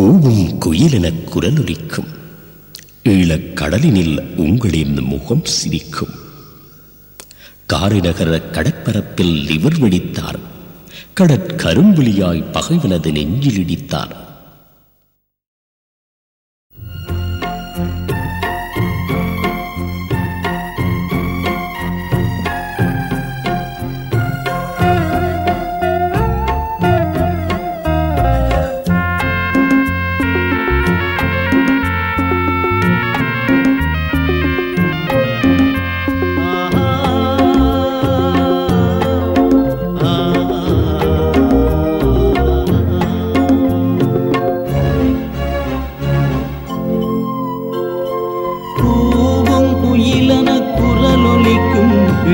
கூவும் குயிலெனக் குரலொலிக்கும். ஈழக் கடலினில் உங்களின் முகம் சிரிக்கும். காரிநகர கடற்பரப்பில் லிவர் வெடித்தார். கடற்கரும்புலியாய் பகைவனது நெஞ்சில் இடித்தார்.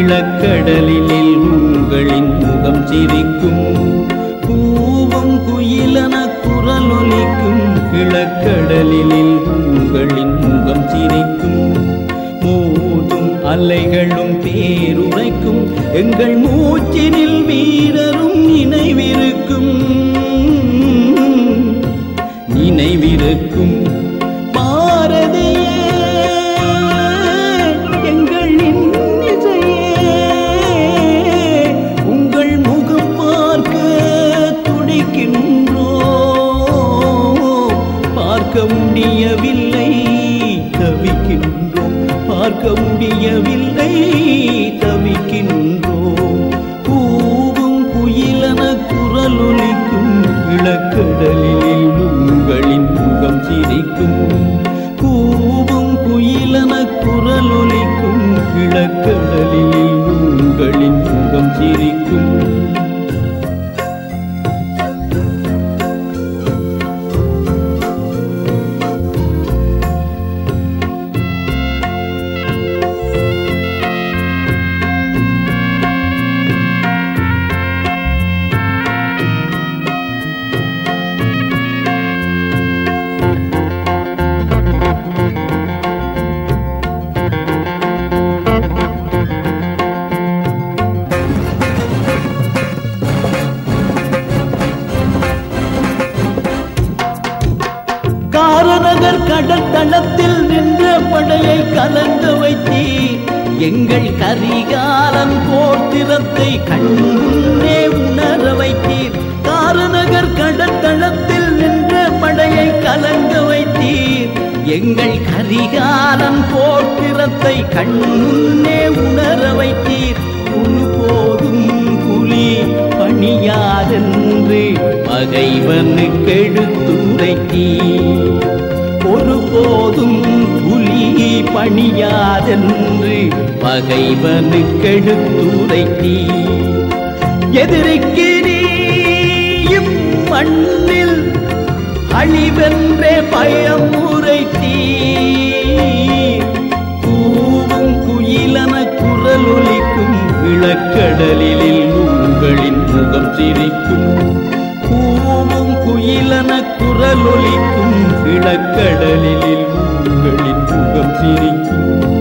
குரலொலிக்கும் உங்களின் முகம் சிரிக்கும். பூவும் குயிலன குரலொலிக்கும். கிழக்கடலில் உங்களின் முகம் சிரிக்கும். மோதும் அலைகளும் பேருரைக்கும் எங்கள் மூச்சினில் மீ முடியவில்லை தவிக்கின்றோம். பார்க்க முடியவில்லை தவிக்கின்றோம். கூவும் குயிலன குரலொலிக்கும் இளக்கடலில் உங்களின் முகம் சிரிக்கும். கூவும் குயிலன குரலொலிக்கும் இளக்கடலில் உங்களின் முகம் சிரிக்கும். காரநகர் கடல் தளத்தில் நின்ற படையை கலந்து வைத்தீர். எங்கள் கரிகாலன் போர்த்திரத்தை கண்ணே உணர வைத்தீர். காரநகர் கடத்தளத்தில் நின்ற படையை கலந்து வைத்தீர். எங்கள் கரிகாலன் போர்த்திரத்தை கண்ணே உணர வைத்தீர். புழு போதும் புலி பணியாதென்று பகைவனுக்கெடுத்துரைத்தீர் போதும் புலி பணியாதென்று பகைவனுக்கு எடுத்துரைத்தீர் எதிரிக்கு நீயும் மண்ணில் அழிவென்றே பயம் உரைத்தி கூவும் குயிலன குரலொலிக்கும் இளக்கடலில் உங்களின் முகம் சிரிக்கும் கூவும் குயிலன குரலொலிக்கும் இளக்கடலில் உங்களின் முகம் சிரிக்கும்.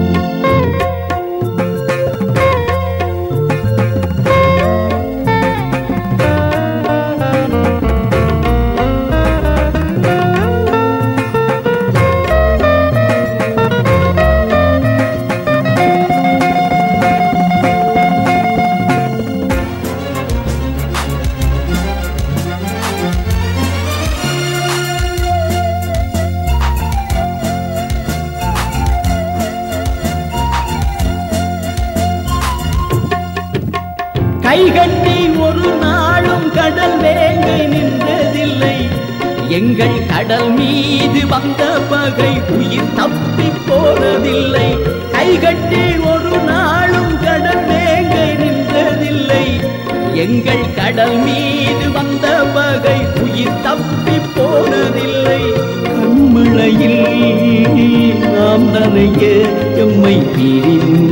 கைகட்டி ஒரு நாளும் கடல் வேண்டி நின்றதில்லை. எங்கள் கடல் மீது வந்த பகை உயிர் தப்பி போனதில்லை. கைகட்டி ஒரு நாளும் கடல் வேங்கை நின்றதில்லை. எங்கள் கடல் மீது வந்த பகை உயிர் தப்பி போனதில்லை. கண்மழையில் நாம் நனைய எம்மை பிரிந்து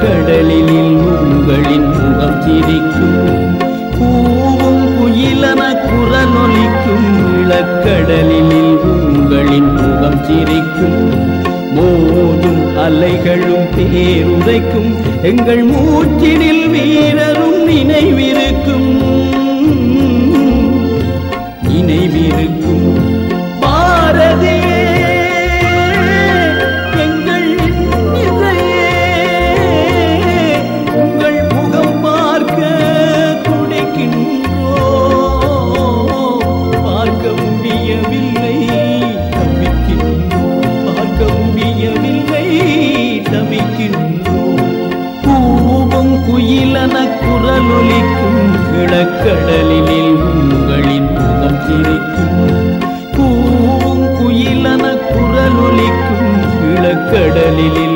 கடலில் உங்களின் முகம் சிரிக்கும். பூவும் குயிலன குரலொலிக்கும். இளக்கடலில் உங்களின் முகம் சிரிக்கும். மோதும் அலைகளும் பேருரைக்கும் எங்கள் மூச்சினில் வீரரும் நினைவிருக்கும். நினைவிருக்கும். குரலொலிக்கும் கிழக்கடலில் உங்களின் முகம் சிரிக்கும். பூவும் குயிலன குரலொலிக்கும் கிழக்கடலில்